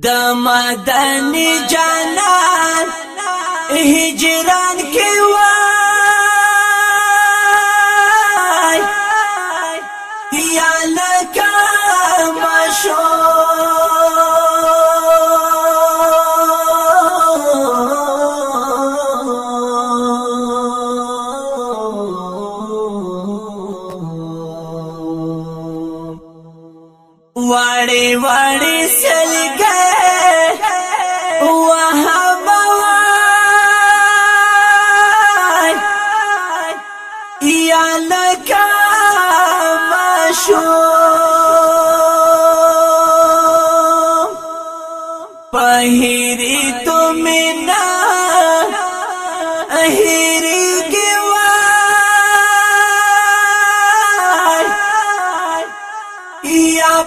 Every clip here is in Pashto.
د مدني جانان هجران کې وای واړې واړې سلګې وها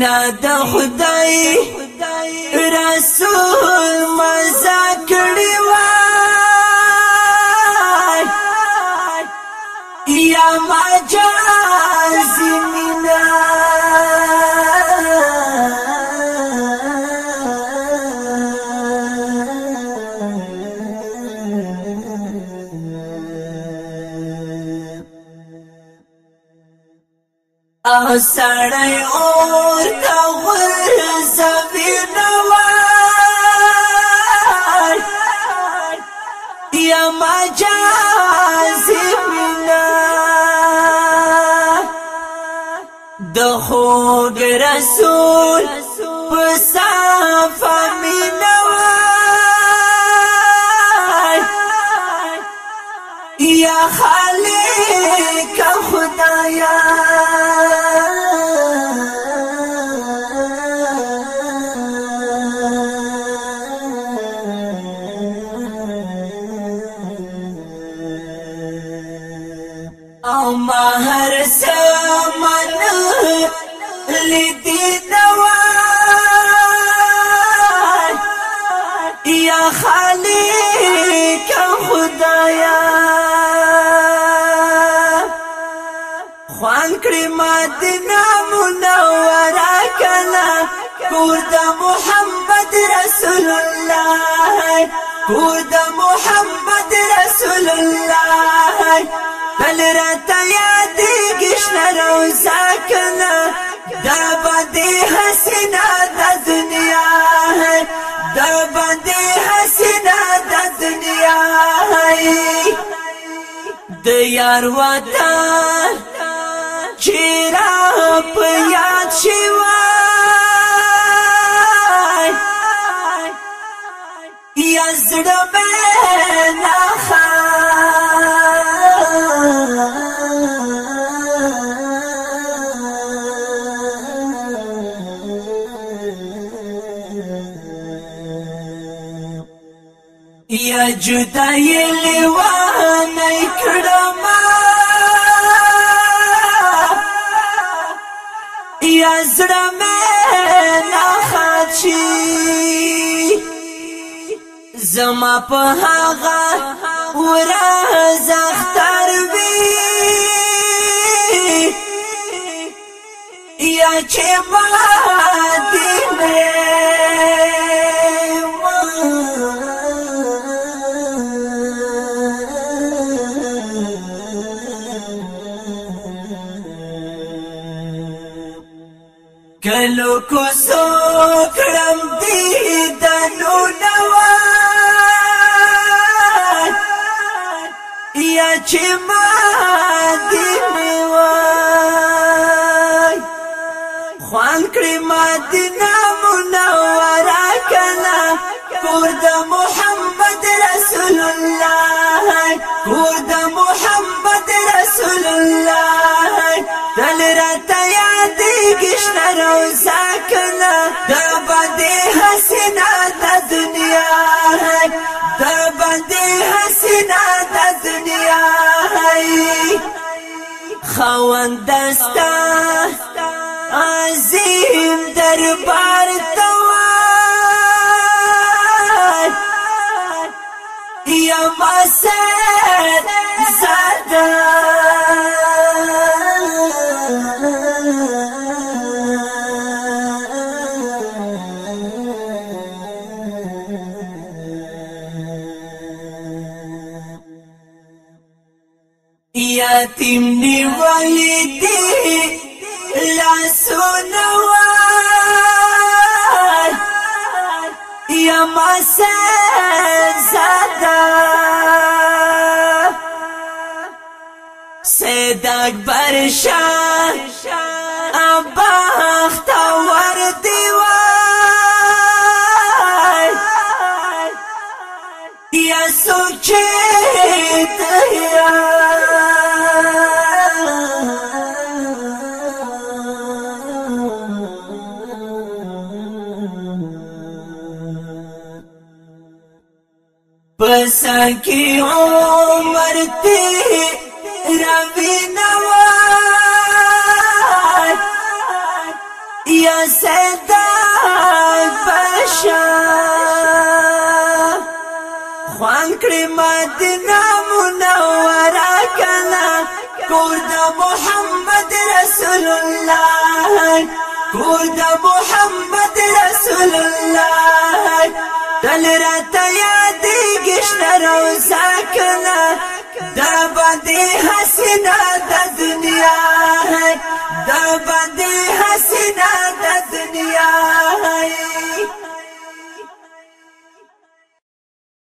مینا د خدای رسول سړی اور تا ورسوي نوای یا مجازي منا د خوګ رسول وصافه منا یا خالق خدایا هر سامان لیدی نوان یا خالق خدایا خوان محمد رسول الله کور محمد رسول الله بل हसीना द दुनिया है दबंदी हसीना द दुनिया है د یار وطن چیرې په یاد شوی یا زړه مې نه یا جدای لیوان کړم یا زړه مې نه خاچی زما په هغه ورځ اختر وی یا چې ما دې کلو کو سو کړم دې د نو نو یا چې ما دې وای خوان کړی ما دې نام نو کنا کور د محمد رسول الله کور د محمد رسول الله دل راته کشنا روزا کنا دا باندې حسنا د دنیا ہے دا باندې حسنا د دنیا ہے خوندستا عظیم دربار توار یا مسد زدار یتیم نیولی دی لاسونوار یما سیدزادا سید اکبر شاہ کی عمر تی روی نوار یا پشا خوان کری مدینہ منورا کنا کورد محمد رسول اللہ کورد محمد رسول اللہ دل رتیا روزا کنا دا باندې حسنا